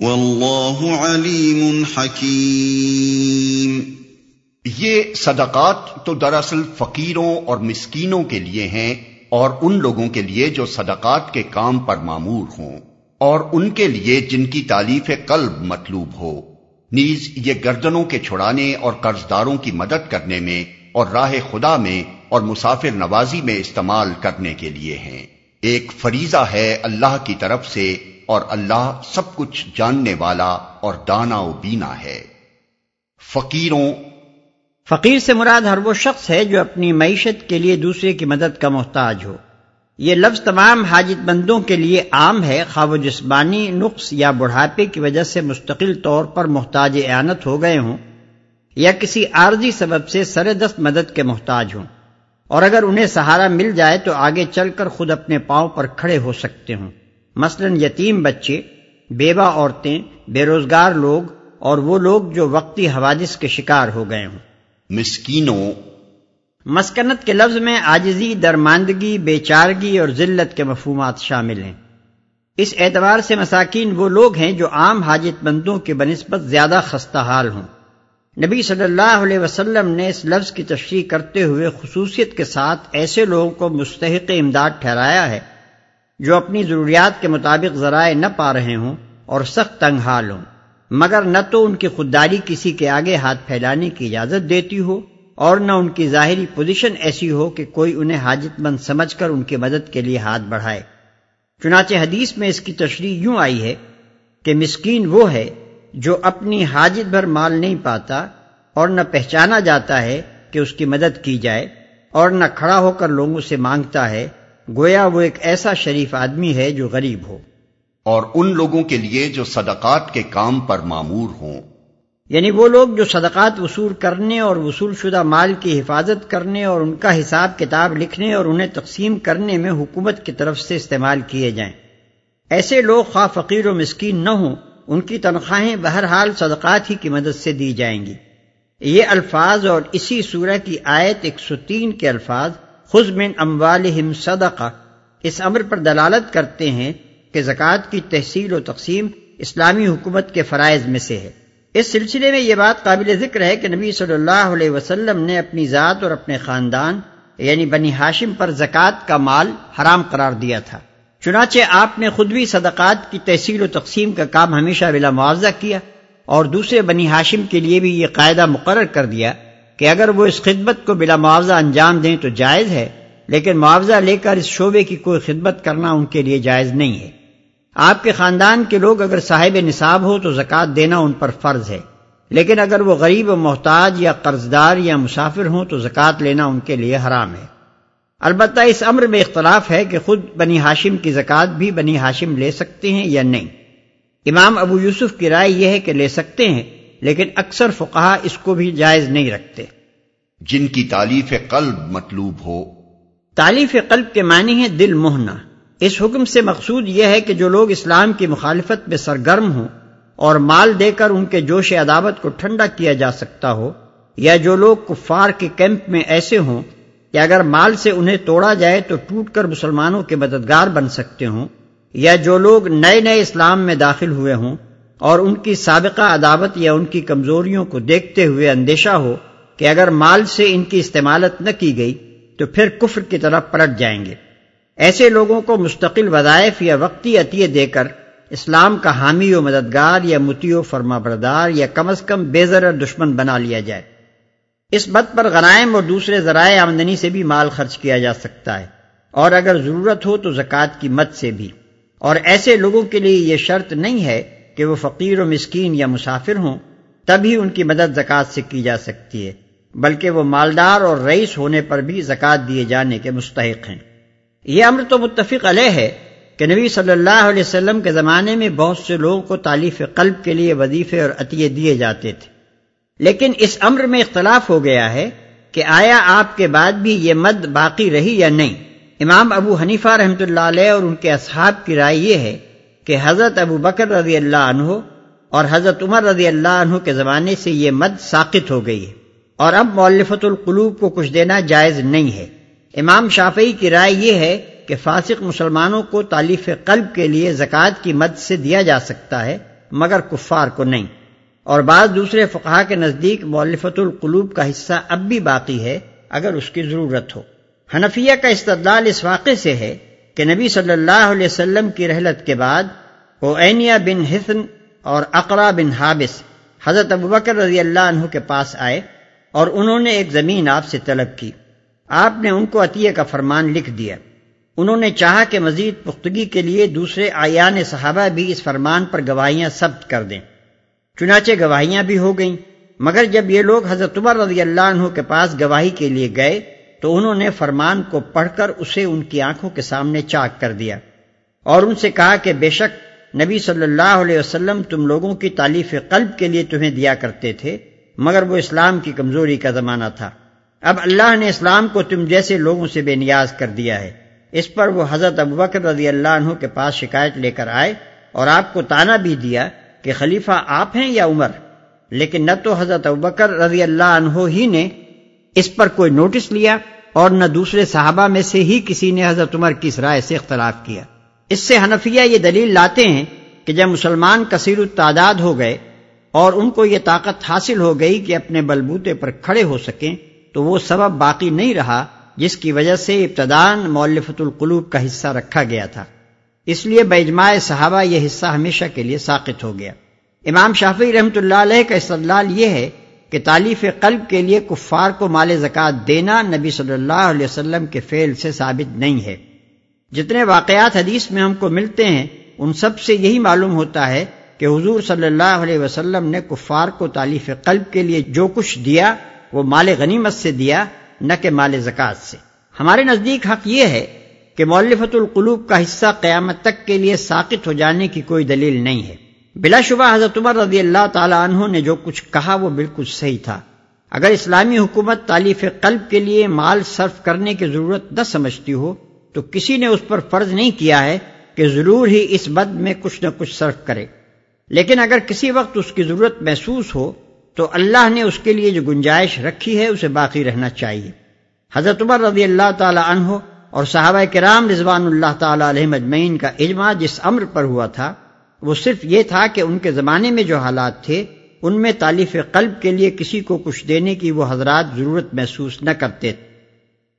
واللہ علیم حکیم۔ یہ صدقات تو دراصل فقیروں اور مسکینوں کے لیے ہیں اور ان لوگوں کے لیے جو صدقات کے کام پر معمور ہوں، اور ان کے لیے جن کی تعلیف قلب مطلوب ہو۔ نیز یہ گردنوں کے چھڑانے اور قرض داروں کی مدد کرنے میں اور راہ خدا میں اور مسافر نوازی میں استعمال کرنے کے لیے ہیں۔ ایک فریضہ ہے اللہ کی طرف سے اور اللہ سب کچھ جاننے والا اور دانا و بینا ہے۔ فقیروں، فقیر سے مراد ہر وہ شخص ہے جو اپنی معیشت کے لیے دوسرے کی مدد کا محتاج ہو۔ یہ لفظ تمام حاجت مندوں کے لیے عام ہے، خواب و جسمانی نقص یا بڑھاپے کی وجہ سے مستقل طور پر محتاج اعانت ہو گئے ہوں یا کسی عارضی سبب سے سر دست مدد کے محتاج ہوں۔ اور اگر انہیں سہارا مل جائے تو آگے چل کر خود اپنے پاؤں پر کھڑے ہو سکتے ہوں۔ مثلا یتیم بچے بیوہ عورتیں بے روزگار لوگ اور وہ لوگ جو وقتی حوادث کے شکار ہو گئے ہوں۔ مسکینوں۔ مسکنت کے لفظ میں آجزی درماندگی بے چارگی اور ذلت کے مفہومات شامل ہیں۔ اس اعتبار سے مساکین وہ لوگ ہیں جو عام حاجت مندوں کے بنسبت زیادہ خستہ حال ہوں۔ نبی صلی اللہ علیہ وسلم نے اس لفظ کی تشریح کرتے ہوئے خصوصیت کے ساتھ ایسے لوگوں کو مستحق امداد ٹھہرایا ہے جو اپنی ضروریات کے مطابق ذرائع نہ پا رہے ہوں اور سخت تنگ حال ہوں، مگر نہ تو ان کی خودداری کسی کے آگے ہاتھ پھیلانے کی اجازت دیتی ہو اور نہ ان کی ظاہری پوزیشن ایسی ہو کہ کوئی انہیں حاجت مند سمجھ کر ان کی مدد کے لیے ہاتھ بڑھائے۔ چنانچہ حدیث میں اس کی تشریح یوں آئی ہے کہ مسکین وہ ہے جو اپنی حاجت بھر مال نہیں پاتا اور نہ پہچانا جاتا ہے کہ اس کی مدد کی جائے اور نہ کھڑا ہو کر لوگوں سے مانگتا ہے گویا وہ ایک ایسا شریف آدمی ہے جو غریب ہو۔ اور ان لوگوں کے لیے جو صدقات کے کام پر معمور ہوں۔ یعنی وہ لوگ جو صدقات وصول کرنے اور وصول شدہ مال کی حفاظت کرنے اور ان کا حساب کتاب لکھنے اور انہیں تقسیم کرنے میں حکومت کی طرف سے استعمال کیے جائیں۔ ایسے لوگ خواہ فقیر و مسکین نہ ہوں ان کی تنخواہیں بہرحال صدقات ہی کی مدد سے دی جائیں گی۔ یہ الفاظ اور اسی سورہ کی آیت ایک سو تین کے الفاظ خز من اموالہم صدقہ۔ اس امر پر دلالت کرتے ہیں کہ زکوٰۃ کی تحصیل و تقسیم اسلامی حکومت کے فرائض میں سے ہے۔ اس سلسلے میں یہ بات قابل ذکر ہے کہ نبی صلی اللہ علیہ وسلم نے اپنی ذات اور اپنے خاندان یعنی بنی ہاشم پر زکوٰۃ کا مال حرام قرار دیا تھا۔ چنانچہ آپ نے خود بھی صدقات کی تحصیل و تقسیم کا کام ہمیشہ بلا معاوضہ کیا اور دوسرے بنی ہاشم کے لیے بھی یہ قاعدہ مقرر کر دیا کہ اگر وہ اس خدمت کو بلا معاوضہ انجام دیں تو جائز ہے، لیکن معاوضہ لے کر اس شعبے کی کوئی خدمت کرنا ان کے لیے جائز نہیں ہے۔ آپ کے خاندان کے لوگ اگر صاحب نصاب ہو تو زکوٰۃ دینا ان پر فرض ہے۔ لیکن اگر وہ غریب و محتاج یا قرض دار یا مسافر ہوں تو زکوٰۃ لینا ان کے لیے حرام ہے۔ البتہ اس امر میں اختلاف ہے کہ خود بنی ہاشم کی زکوٰۃ بھی بنی ہاشم لے سکتے ہیں یا نہیں۔ امام ابو یوسف کی رائے یہ ہے کہ لے سکتے ہیں۔ لیکن اکثر فقہا اس کو بھی جائز نہیں رکھتے۔ جن کی تعلیف قلب مطلوب ہو۔ تعلیف قلب کے معنی ہے دل موہنا اس حکم سے مقصود یہ ہے کہ جو لوگ اسلام کی مخالفت میں سرگرم ہوں اور مال دے کر ان کے جوش عداوت کو ٹھنڈا کیا جا سکتا ہو یا جو لوگ کفار کے کیمپ میں ایسے ہوں کہ اگر مال سے انہیں توڑا جائے تو ٹوٹ کر مسلمانوں کے مددگار بن سکتے ہوں یا جو لوگ نئے نئے اسلام میں داخل ہوئے ہوں اور ان کی سابقہ عداوت یا ان کی کمزوریوں کو دیکھتے ہوئے اندیشہ ہو کہ اگر مال سے ان کی استعمالت نہ کی گئی تو پھر کفر کی طرف پلٹ جائیں گے۔ ایسے لوگوں کو مستقل وظائف یا وقتی عطیے دے کر اسلام کا حامی و مددگار یا متی و فرما بردار یا کم از کم بے بےزر دشمن بنا لیا جائے۔ اس بت پر غنائم اور دوسرے ذرائع آمدنی سے بھی مال خرچ کیا جا سکتا ہے۔ اور اگر ضرورت ہو تو زکوٰۃ کی مت سے بھی۔ اور ایسے لوگوں کے لیے یہ شرط نہیں ہے کہ وہ فقیر و مسکین یا مسافر ہوں تبھی ان کی مدد زکوٰۃ سے کی جا سکتی ہے، بلکہ وہ مالدار اور رئیس ہونے پر بھی زکوٰۃ دیے جانے کے مستحق ہیں۔ یہ امر تو متفق علیہ ہے کہ نبی صلی اللہ علیہ وسلم کے زمانے میں بہت سے لوگوں کو تعلیف قلب کے لیے وظیفے اور عطیے دیے جاتے تھے۔ لیکن اس امر میں اختلاف ہو گیا ہے کہ آیا آپ کے بعد بھی یہ مد باقی رہی یا نہیں۔ امام ابو حنیفہ رحمۃ اللہ علیہ اور ان کے اصحاب کی رائے یہ ہے کہ حضرت ابو بکر رضی اللہ عنہ اور حضرت عمر رضی اللہ عنہ کے زمانے سے یہ مد ساقط ہو گئی ہے۔ اور اب مولفت القلوب کو کچھ دینا جائز نہیں ہے۔ امام شافعی کی رائے یہ ہے کہ فاسق مسلمانوں کو تعلیف قلب کے لیے زکوٰۃ کی مد سے دیا جا سکتا ہے، مگر کفار کو نہیں۔ اور بعض دوسرے فقہا کے نزدیک مولفت القلوب کا حصہ اب بھی باقی ہے، اگر اس کی ضرورت ہو۔ حنفیہ کا استدلال اس واقعے سے ہے کہ نبی صلی اللہ علیہ وسلم کی رحلت کے بعد وہ اینیا بن حسن اور اقرا بن حابس حضرت ابوبکر رضی اللہ عنہ کے پاس آئے اور انہوں نے ایک زمین آپ سے طلب کی۔ آپ نے ان کو عطیہ کا فرمان لکھ دیا۔ انہوں نے چاہا کہ مزید پختگی کے لیے دوسرے آیان صحابہ بھی اس فرمان پر گواہیاں ثبت کر دیں۔ چنانچہ گواہیاں بھی ہو گئیں، مگر جب یہ لوگ حضرت عمر رضی اللہ عنہ کے پاس گواہی کے لیے گئے تو انہوں نے فرمان کو پڑھ کر اسے ان کی آنکھوں کے سامنے چاک کر دیا اور ان سے کہا کہ بے شک نبی صلی اللہ علیہ وسلم تم لوگوں کی تعلیف قلب کے لیے تمہیں دیا کرتے تھے، مگر وہ اسلام کی کمزوری کا زمانہ تھا۔ اب اللہ نے اسلام کو تم جیسے لوگوں سے بے نیاز کر دیا ہے۔ اس پر وہ حضرت ابوبکر رضی اللہ عنہ کے پاس شکایت لے کر آئے اور آپ کو تانا بھی دیا کہ خلیفہ آپ ہیں یا عمر، لیکن نہ تو حضرت ابوبکر رضی اللہ عنہ ہی نے اس پر کوئی نوٹس لیا اور نہ دوسرے صحابہ میں سے ہی کسی نے حضرت عمر کی اس رائے سے اختلاف کیا۔ اس سے حنفیہ یہ دلیل لاتے ہیں کہ جب مسلمان کثیر التعداد ہو گئے اور ان کو یہ طاقت حاصل ہو گئی کہ اپنے بلبوتے پر کھڑے ہو سکیں، تو وہ سبب باقی نہیں رہا جس کی وجہ سے ابتدان مولفت القلوب کا حصہ رکھا گیا تھا۔ اس لیے بجماع صحابہ یہ حصہ ہمیشہ کے لیے ساقط ہو گیا۔ امام شافی رحمۃ اللہ علیہ کا استدلال یہ ہے کہ تعلیف قلب کے لیے کفار کو مال زکوٰۃ دینا نبی صلی اللہ علیہ وسلم کے فعل سے ثابت نہیں ہے۔ جتنے واقعات حدیث میں ہم کو ملتے ہیں، ان سب سے یہی معلوم ہوتا ہے کہ حضور صلی اللہ علیہ وسلم نے کفار کو تعلیف قلب کے لیے جو کچھ دیا، وہ مال غنیمت سے دیا، نہ کہ مال زکوٰۃ سے۔ ہمارے نزدیک حق یہ ہے کہ مولفت القلوب کا حصہ قیامت تک کے لیے ساقط ہو جانے کی کوئی دلیل نہیں ہے۔ بلا شبہ حضرت عمر رضی اللہ تعالی عنہ نے جو کچھ کہا وہ بالکل صحیح تھا۔ اگر اسلامی حکومت تعلیف قلب کے لیے مال صرف کرنے کی ضرورت نہ سمجھتی ہو، تو کسی نے اس پر فرض نہیں کیا ہے کہ ضرور ہی اس بد میں کچھ نہ کچھ صرف کرے۔ لیکن اگر کسی وقت اس کی ضرورت محسوس ہو، تو اللہ نے اس کے لیے جو گنجائش رکھی ہے، اسے باقی رہنا چاہیے۔ حضرت عمر رضی اللہ تعالی عنہ اور صحابہ کرام رضوان اللہ تعالی علیہ مجمعین کا اجماع جس امر پر ہوا تھا وہ صرف یہ تھا کہ ان کے زمانے میں جو حالات تھے، ان میں تعلیف قلب کے لیے کسی کو کچھ دینے کی وہ حضرات ضرورت محسوس نہ کرتے۔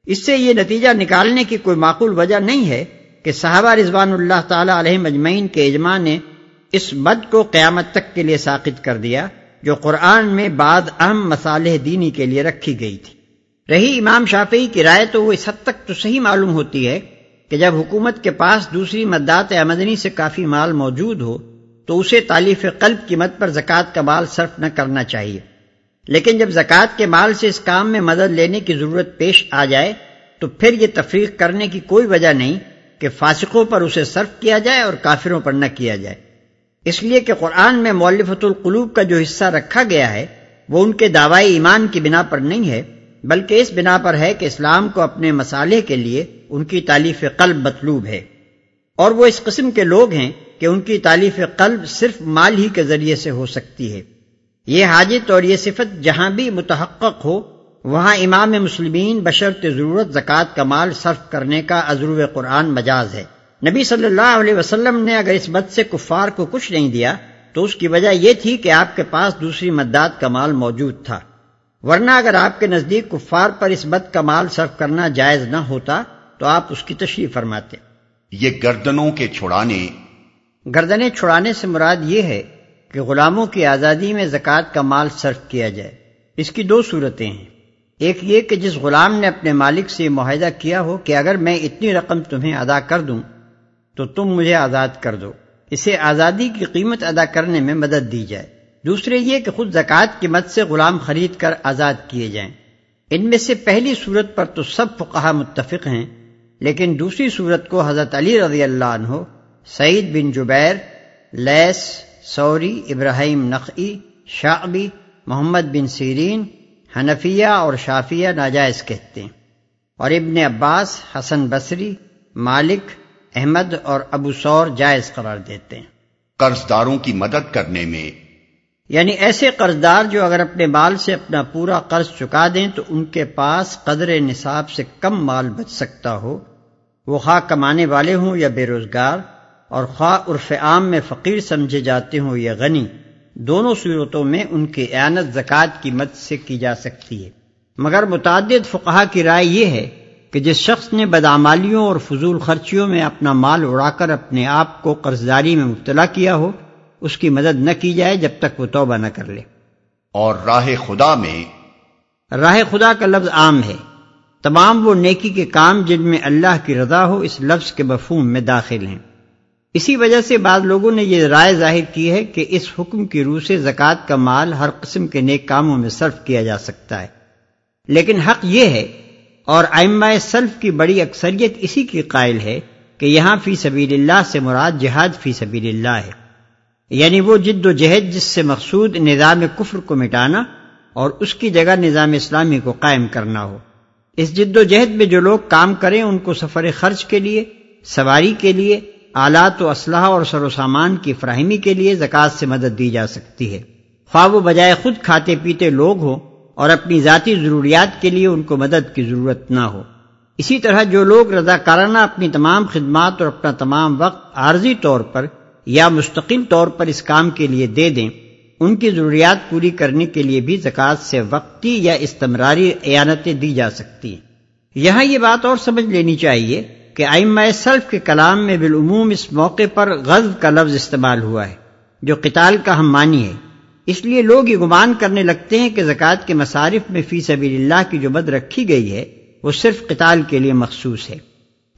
اس سے یہ نتیجہ نکالنے کی کوئی معقول وجہ نہیں ہے کہ صحابہ رضوان اللہ تعالی علیہ مجمعین کے اجماع نے اس بد کو قیامت تک کے لیے ساقط کر دیا، جو قرآن میں بعد اہم مسالح دینی کے لیے رکھی گئی تھی۔ رہی امام شافعی کی رائے تو وہ اس حد تک تو صحیح معلوم ہوتی ہے کہ جب حکومت کے پاس دوسری مدات آمدنی سے کافی مال موجود ہو، تو اسے تعلیف قلب کی مد پر زکوٰۃ کا مال صرف نہ کرنا چاہیے۔ لیکن جب زکوٰۃ کے مال سے اس کام میں مدد لینے کی ضرورت پیش آ جائے، تو پھر یہ تفریق کرنے کی کوئی وجہ نہیں کہ فاسقوں پر اسے صرف کیا جائے اور کافروں پر نہ کیا جائے۔ اس لیے کہ قرآن میں مولفت القلوب کا جو حصہ رکھا گیا ہے، وہ ان کے دعوی ایمان کی بنا پر نہیں ہے، بلکہ اس بنا پر ہے کہ اسلام کو اپنے مسالے کے لیے ان کی تعلیف قلب مطلوب ہے۔ اور وہ اس قسم کے لوگ ہیں کہ ان کی تعلیف قلب صرف مال ہی کے ذریعے سے ہو سکتی ہے۔ یہ حاجت اور یہ صفت جہاں بھی متحقق ہو، وہاں امام مسلمین بشرط ضرورت زکوٰۃ کا مال صرف کرنے کا عزرو قرآن مجاز ہے۔ نبی صلی اللہ علیہ وسلم نے اگر اس بد سے کفار کو کچھ نہیں دیا، تو اس کی وجہ یہ تھی کہ آپ کے پاس دوسری مداد کا مال موجود تھا۔ ورنہ اگر آپ کے نزدیک کفار پر اس بد کا مال صرف کرنا جائز نہ ہوتا تو آپ اس کی تشریح فرماتے یہ گردنوں کے چھڑانے۔ گردنیں چھڑانے سے مراد یہ ہے کہ غلاموں کی آزادی میں زکوٰۃ کا مال صرف کیا جائے۔ اس کی دو صورتیں ہیں۔ ایک یہ کہ جس غلام نے اپنے مالک سے معاہدہ کیا ہو کہ اگر میں اتنی رقم تمہیں ادا کر دوں تو تم مجھے آزاد کر دو۔ اسے آزادی کی قیمت ادا کرنے میں مدد دی جائے۔ دوسرے یہ کہ خود زکوٰۃ کی مد سے غلام خرید کر آزاد کیے جائیں۔ ان میں سے پہلی صورت پر تو سب فقہ متفق ہیں۔ لیکن دوسری صورت کو حضرت علی رضی اللہ عنہ، سعید بن جبیر لیس سوری ابراہیم نقی شعبی، محمد بن سیرین، حنفیہ اور شافیہ ناجائز کہتے ہیں۔ اور ابن عباس، حسن بصری، مالک، احمد اور ابو سور جائز قرار دیتے ہیں۔ قرض داروں کی مدد کرنے میں یعنی ایسے قرض دار جو اگر اپنے مال سے اپنا پورا قرض چکا دیں تو ان کے پاس قدر نصاب سے کم مال بچ سکتا ہو۔ وہ خواہ کمانے والے ہوں یا بے روزگار، اور خواہ عرف عام میں فقیر سمجھے جاتے ہوں یا غنی، دونوں صورتوں میں ان کی اعانت زکوٰۃ کی مد سے کی جا سکتی ہے۔ مگر متعدد فقہا کی رائے یہ ہے کہ جس شخص نے بدعمالیوں اور فضول خرچیوں میں اپنا مال اڑا کر اپنے آپ کو قرضداری میں مبتلا کیا ہو اس کی مدد نہ کی جائے جب تک وہ توبہ نہ کر لے۔ اور راہ خدا میں راہ خدا کا لفظ عام ہے۔ تمام وہ نیکی کے کام جن میں اللہ کی رضا ہو اس لفظ کے مفہوم میں داخل ہیں۔ اسی وجہ سے بعض لوگوں نے یہ رائے ظاہر کی ہے کہ اس حکم کی روح سے زکوٰۃ کا مال ہر قسم کے نیک کاموں میں صرف کیا جا سکتا ہے۔ لیکن حق یہ ہے اور ائمہ سلف کی بڑی اکثریت اسی کی قائل ہے کہ یہاں فی سبیل اللہ سے مراد جہاد فی سبیل اللہ ہے۔ یعنی وہ جد و جہد جس سے مقصود نظام کفر کو مٹانا اور اس کی جگہ نظام اسلامی کو قائم کرنا ہو۔ اس جد و جہد میں جو لوگ کام کریں ان کو سفر خرچ کے لیے، سواری کے لیے، آلات و اسلحہ اور سر و سامان کی فراہمی کے لیے زکوٰۃ سے مدد دی جا سکتی ہے۔ خواہ وہ بجائے خود کھاتے پیتے لوگ ہوں اور اپنی ذاتی ضروریات کے لیے ان کو مدد کی ضرورت نہ ہو۔ اسی طرح جو لوگ رضاکارانہ اپنی تمام خدمات اور اپنا تمام وقت عارضی طور پر یا مستقل طور پر اس کام کے لیے دے دیں، ان کی ضروریات پوری کرنے کے لیے بھی زکوٰۃ سے وقتی یا استمراری اعانتیں دی جا سکتی ہیں۔ یہاں یہ بات اور سمجھ لینی چاہیے کہ آئمہ سلف کے کلام میں بالعموم اس موقع پر غزب کا لفظ استعمال ہوا ہے، جو قتال کا ہم مانی ہے۔ اس لیے لوگ یہ گمان کرنے لگتے ہیں کہ زکوٰۃ کے مصارف میں فی سبیل اللہ کی جو مد رکھی گئی ہے، وہ صرف قتال کے لیے مخصوص ہے۔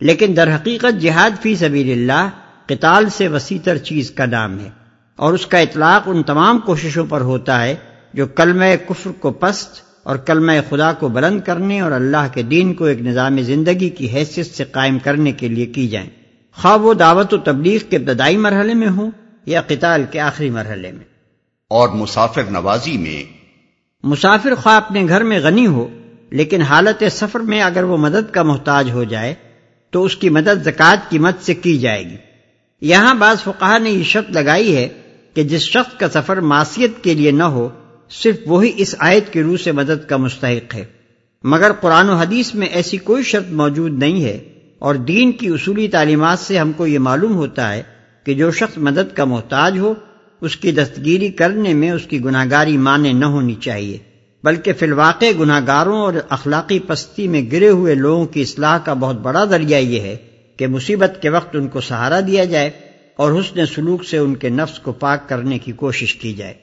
لیکن در حقیقت جہاد فی سبیل اللہ قتال سے وسیع تر چیز کا نام ہے اور اس کا اطلاق ان تمام کوششوں پر ہوتا ہے جو کلمہ کفر کو پست اور کلمہ خدا کو بلند کرنے اور اللہ کے دین کو ایک نظام زندگی کی حیثیت سے قائم کرنے کے لیے کی جائیں۔ خواہ وہ دعوت و تبلیغ کے ابتدائی مرحلے میں ہوں یا قتال کے آخری مرحلے میں۔ اور مسافر نوازی میں۔ مسافر خواہ اپنے گھر میں غنی ہو لیکن حالت سفر میں اگر وہ مدد کا محتاج ہو جائے تو اس کی مدد زکوٰۃ کی مد سے کی جائے گی۔ یہاں بعض فقہ نے یہ شرط لگائی ہے کہ جس شخص کا سفر معصیت کے لیے نہ ہو، صرف وہی اس آیت کے روح سے مدد کا مستحق ہے۔ مگر قرآن و حدیث میں ایسی کوئی شرط موجود نہیں ہے اور دین کی اصولی تعلیمات سے ہم کو یہ معلوم ہوتا ہے کہ جو شخص مدد کا محتاج ہو، اس کی دستگیری کرنے میں اس کی گناہ گاری مانے نہ ہونی چاہیے، بلکہ فی الواقع گناہ گاروں اور اخلاقی پستی میں گرے ہوئے لوگوں کی اصلاح کا بہت بڑا ذریعہ یہ ہے۔ کہ مصیبت کے وقت ان کو سہارا دیا جائے اور حسن سلوک سے ان کے نفس کو پاک کرنے کی کوشش کی جائے۔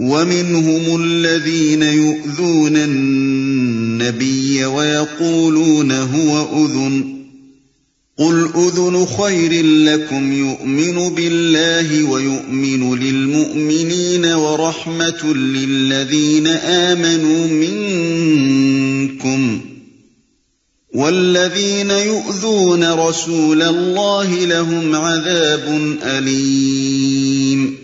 وَمِنْهُمُ الَّذِينَ يُؤْذُونَ النَّبِيَّ وَيَقُولُونَ هُوَ أُذُنٌ، قُلْ أُذُنُ خَيْرٍ لَكُمْ، يُؤْمِنُ بِاللَّهِ وَيُؤْمِنُ لِلْمُؤْمِنِينَ وَرَحْمَةٌ لِلَّذِينَ آمَنُوا مِنْكُمْ. والذین یؤذون رسول اللہ لهم عذاب علیم۔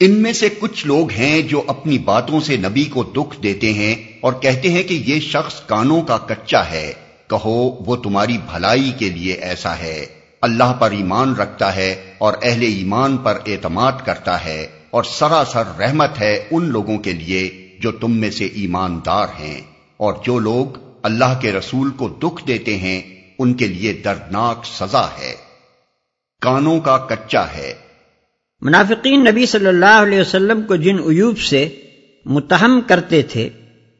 ان میں سے کچھ لوگ ہیں جو اپنی باتوں سے نبی کو دکھ دیتے ہیں اور کہتے ہیں کہ یہ شخص کانوں کا کچا ہے۔ کہو، وہ تمہاری بھلائی کے لیے ایسا ہے۔ اللہ پر ایمان رکھتا ہے اور اہل ایمان پر اعتماد کرتا ہے اور سراسر رحمت ہے ان لوگوں کے لیے جو تم میں سے ایماندار ہیں۔ اور جو لوگ اللہ کے رسول کو دکھ دیتے ہیں، ان کے لیے دردناک سزا ہے۔ کانوں کا کچا ہے۔ منافقین نبی صلی اللہ علیہ وسلم کو جن ایوب سے متہم کرتے تھے،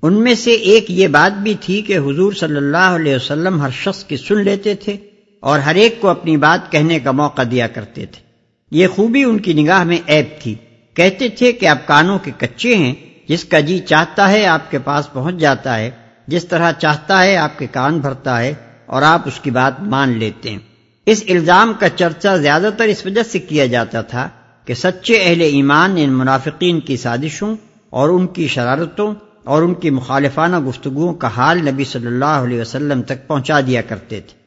ان میں سے ایک یہ بات بھی تھی کہ حضور صلی اللہ علیہ وسلم ہر شخص کی سن لیتے تھے اور ہر ایک کو اپنی بات کہنے کا موقع دیا کرتے تھے۔ یہ خوبی ان کی نگاہ میں عیب تھی۔ کہتے تھے کہ آپ کانوں کے کچے ہیں، جس کا جی چاہتا ہے آپ کے پاس پہنچ جاتا ہے۔ جس طرح چاہتا ہے آپ کے کان بھرتا ہے اور آپ اس کی بات مان لیتے ہیں۔ اس الزام کا چرچا زیادہ تر اس وجہ سے کیا جاتا تھا کہ سچے اہل ایمان ان منافقین کی سازشوں اور ان کی شرارتوں اور ان کی مخالفانہ گفتگوؤں کا حال نبی صلی اللہ علیہ وسلم تک پہنچا دیا کرتے تھے۔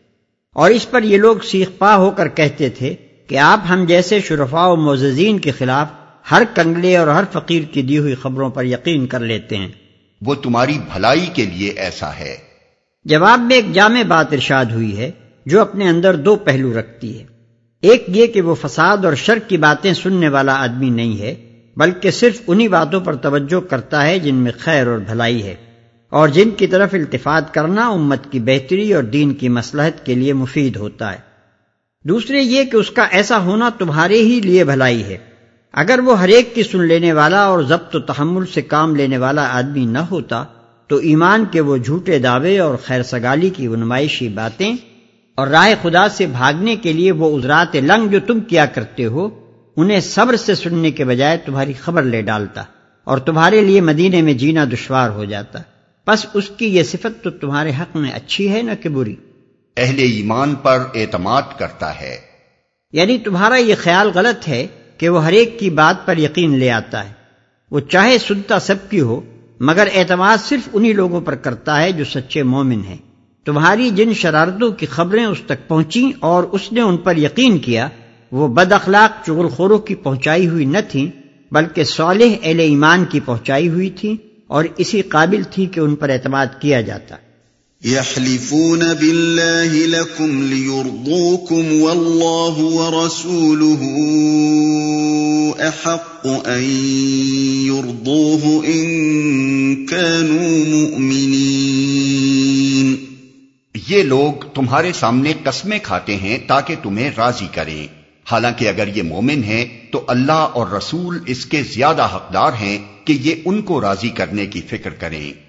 اور اس پر یہ لوگ سیخ پا ہو کر کہتے تھے کہ آپ ہم جیسے شرفاء و معززین کے خلاف ہر کنگلے اور ہر فقیر کی دی ہوئی خبروں پر یقین کر لیتے ہیں۔ وہ تمہاری بھلائی کے لیے ایسا ہے۔ جواب میں ایک جامع بات ارشاد ہوئی ہے، جو اپنے اندر دو پہلو رکھتی ہے۔ ایک یہ کہ وہ فساد اور شر کی باتیں سننے والا آدمی نہیں ہے، بلکہ صرف انہی باتوں پر توجہ کرتا ہے جن میں خیر اور بھلائی ہے۔ اور جن کی طرف التفات کرنا امت کی بہتری اور دین کی مسلحت کے لیے مفید ہوتا ہے۔ دوسرے یہ کہ اس کا ایسا ہونا تمہارے ہی لیے بھلائی ہے۔ اگر وہ ہر ایک کی سن لینے والا اور ضبط و تحمل سے کام لینے والا آدمی نہ ہوتا تو ایمان کے وہ جھوٹے دعوے اور خیر سگالی کی وہ نمائشی باتیں اور رائے خدا سے بھاگنے کے لیے وہ ازرات لنگ جو تم کیا کرتے ہو انہیں صبر سے سننے کے بجائے تمہاری خبر لے ڈالتا اور تمہارے لیے مدینے میں جینا دشوار ہو جاتا۔ بس اس کی یہ صفت تو تمہارے حق میں اچھی ہے نہ کہ بری؟ اہل ایمان پر اعتماد کرتا ہے۔ یعنی تمہارا یہ خیال غلط ہے کہ وہ ہر ایک کی بات پر یقین لے آتا ہے۔ وہ چاہے سنتا سب کی ہو، مگر اعتماد صرف انہی لوگوں پر کرتا ہے جو سچے مومن ہیں۔ تمہاری جن شرارتوں کی خبریں اس تک پہنچی اور اس نے ان پر یقین کیا، وہ بد اخلاق چغل خوروں کی پہنچائی ہوئی نہ تھیں، بلکہ صالح اہل ایمان کی پہنچائی ہوئی تھی اور اسی قابل تھی کہ ان پر اعتماد کیا جاتا۔ يحلفون بالله لكم ليرضوكم والله ورسوله احق ان يرضوه ان كانوا مؤمنين. یہ لوگ تمہارے سامنے قسمیں کھاتے ہیں تاکہ تمہیں راضی کریں حالانکہ اگر یہ مومن ہیں تو اللہ اور رسول اس کے زیادہ حقدار ہیں کہ یہ ان کو راضی کرنے کی فکر کریں۔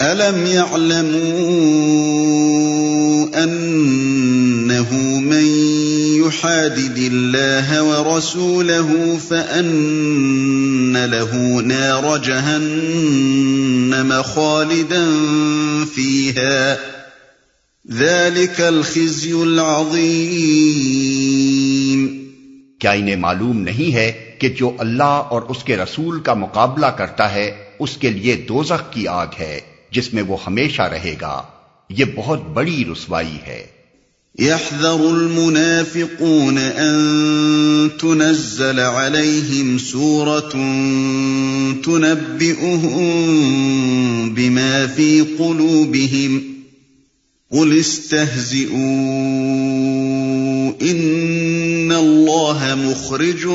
أَلَمْ يَعْلَمُوا أَنَّهُ مَن يُحَادِدِ اللَّهَ وَرَسُولَهُ فَأَنَّ لَهُ نَارَ جَهَنَّمَ خَالِدًا فِيهَا ذَلِكَ الْخِزْيُ الْعَظِيمُ کیا انہیں معلوم نہیں ہے کہ جو اللہ اور اس کے رسول کا مقابلہ کرتا ہے، اس کے لیے دوزخ کی آگ ہے؟ جس میں وہ ہمیشہ رہے گا، یہ بہت بڑی رسوائی ہے۔ يحذر المنافقون أن تنزل عليهم سورة تنبئهم بما في قلوبهم. قل استهزئوا، إن الله مخرج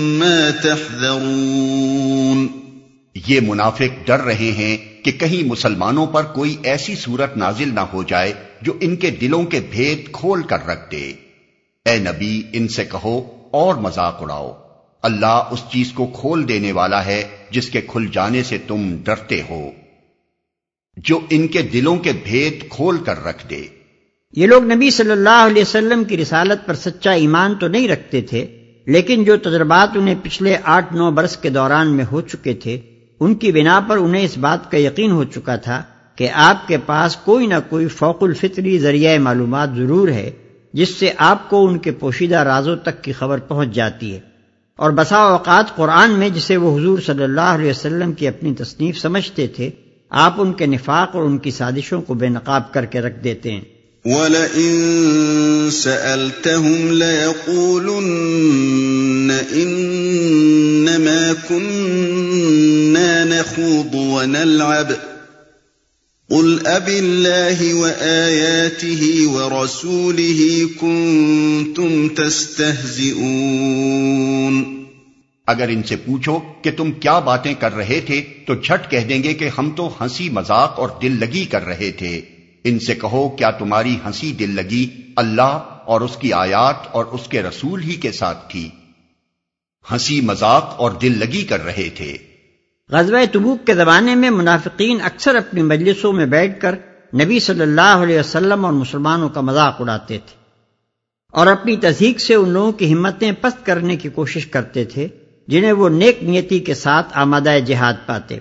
ما تحذرون. یہ منافق ڈر رہے ہیں کہ کہیں مسلمانوں پر کوئی ایسی صورت نازل نہ ہو جائے جو ان کے دلوں کے بھید کھول کر رکھ دے۔ اے نبی، ان سے کہو اور مذاق اڑاؤ۔ اللہ اس چیز کو کھول دینے والا ہے جس کے کھل جانے سے تم ڈرتے ہو۔ جو ان کے دلوں کے بھید کھول کر رکھ دے۔ یہ لوگ نبی صلی اللہ علیہ وسلم کی رسالت پر سچا ایمان تو نہیں رکھتے تھے، لیکن جو تجربات انہیں پچھلے آٹھ نو برس کے دوران میں ہو چکے تھے ان کی بنا پر انہیں اس بات کا یقین ہو چکا تھا کہ آپ کے پاس کوئی نہ کوئی فوق الفطری ذریعہ معلومات ضرور ہے، جس سے آپ کو ان کے پوشیدہ رازوں تک کی خبر پہنچ جاتی ہے۔ اور بسا اوقات قرآن میں جسے وہ حضور صلی اللہ علیہ وسلم کی اپنی تصنیف سمجھتے تھے، آپ ان کے نفاق اور ان کی سازشوں کو بے نقاب کر کے رکھ دیتے ہیں۔ وَلَئِن سَأَلْتَهُمْ لَيَقُولُنَّ إِنَّمَا كُنَّا نَخُوضُ وَنَلْعَبُ. قُلْ أَبِ اللَّهِ وَآيَاتِهِ وَرَسُولِهِ كُنتُمْ تَسْتَهْزِئُونَ. اگر ان سے پوچھو کہ تم کیا باتیں کر رہے تھے، تو جھٹ کہہ دیں گے کہ ہم تو ہنسی مذاق اور دل لگی کر رہے تھے۔ ان سے کہو، کیا تمہاری ہنسی دل لگی؟ اللہ اور اس کی آیات اور اس کے رسول ہی کے ساتھ تھی۔ ہنسی مذاق اور دل لگی کر رہے تھے۔ غزوہ تبوک کے زمانے میں منافقین اکثر اپنی مجلسوں میں بیٹھ کر نبی صلی اللہ علیہ وسلم اور مسلمانوں کا مذاق اڑاتے تھے اور اپنی تصدیق سے ان لوگوں کی ہمتیں پست کرنے کی کوشش کرتے تھے، جنہیں وہ نیک نیتی کے ساتھ آمادہ جہاد پاتے۔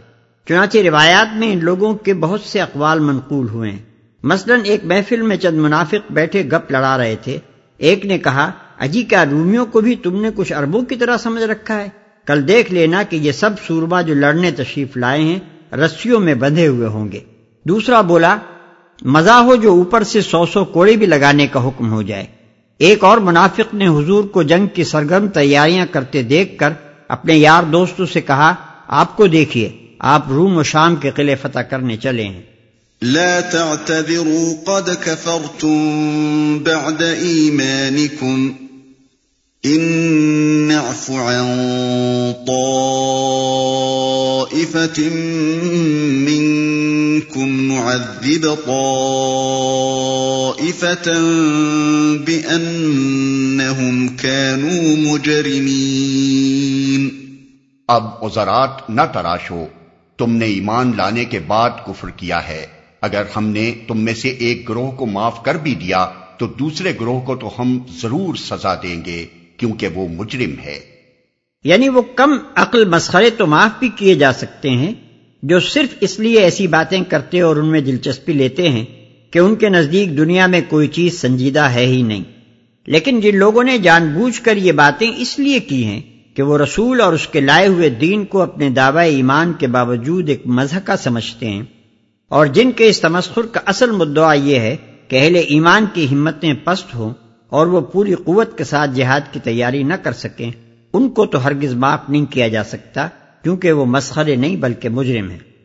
چنانچہ روایات میں ان لوگوں کے بہت سے اقوال منقول ہوئے ہیں۔ مثلا ایک محفل میں چند منافق بیٹھے گپ لڑا رہے تھے۔ ایک نے کہا، اجی، کیا رومیوں کو بھی تم نے کچھ اربوں کی طرح سمجھ رکھا ہے؟ کل دیکھ لینا کہ یہ سب سوربا جو لڑنے تشریف لائے ہیں، رسیوں میں بندھے ہوئے ہوں گے۔ دوسرا بولا، مزہ ہو جو اوپر سے سو سو کوڑے بھی لگانے کا حکم ہو جائے۔ ایک اور منافق نے حضور کو جنگ کی سرگرم تیاریاں کرتے دیکھ کر اپنے یار دوستوں سے کہا، آپ کو دیکھیے، آپ روم و شام کے قلعے فتح کرنے چلے ہیں۔ لا تعتذروا، قد كفرتم بعد ایمانکم ان نعف عن طائفة منكم نعذب طائفة بأنهم كانوا مجرمين اب عذرات نہ تراشو، تم نے ایمان لانے کے بعد کفر کیا ہے۔ اگر ہم نے تم میں سے ایک گروہ کو معاف کر بھی دیا، تو دوسرے گروہ کو تو ہم ضرور سزا دیں گے۔ کیونکہ وہ مجرم ہے۔ یعنی وہ کم عقل مسخرے تو معاف بھی کیے جا سکتے ہیں، جو صرف اس لیے ایسی باتیں کرتے اور ان میں دلچسپی لیتے ہیں کہ ان کے نزدیک دنیا میں کوئی چیز سنجیدہ ہے ہی نہیں۔ لیکن جن لوگوں نے جان بوجھ کر یہ باتیں اس لیے کی ہیں کہ وہ رسول اور اس کے لائے ہوئے دین کو اپنے دعوی ایمان کے باوجود ایک مذہقہ سمجھتے ہیں۔ اور جن کے اس تمسخر کا اصل مدعا یہ ہے کہ اہل ایمان کی ہمتیں پست ہوں اور وہ پوری قوت کے ساتھ جہاد کی تیاری نہ کر سکیں، ان کو تو ہرگز معاف نہیں کیا جا سکتا، کیونکہ وہ مسخرے نہیں بلکہ مجرم ہیں۔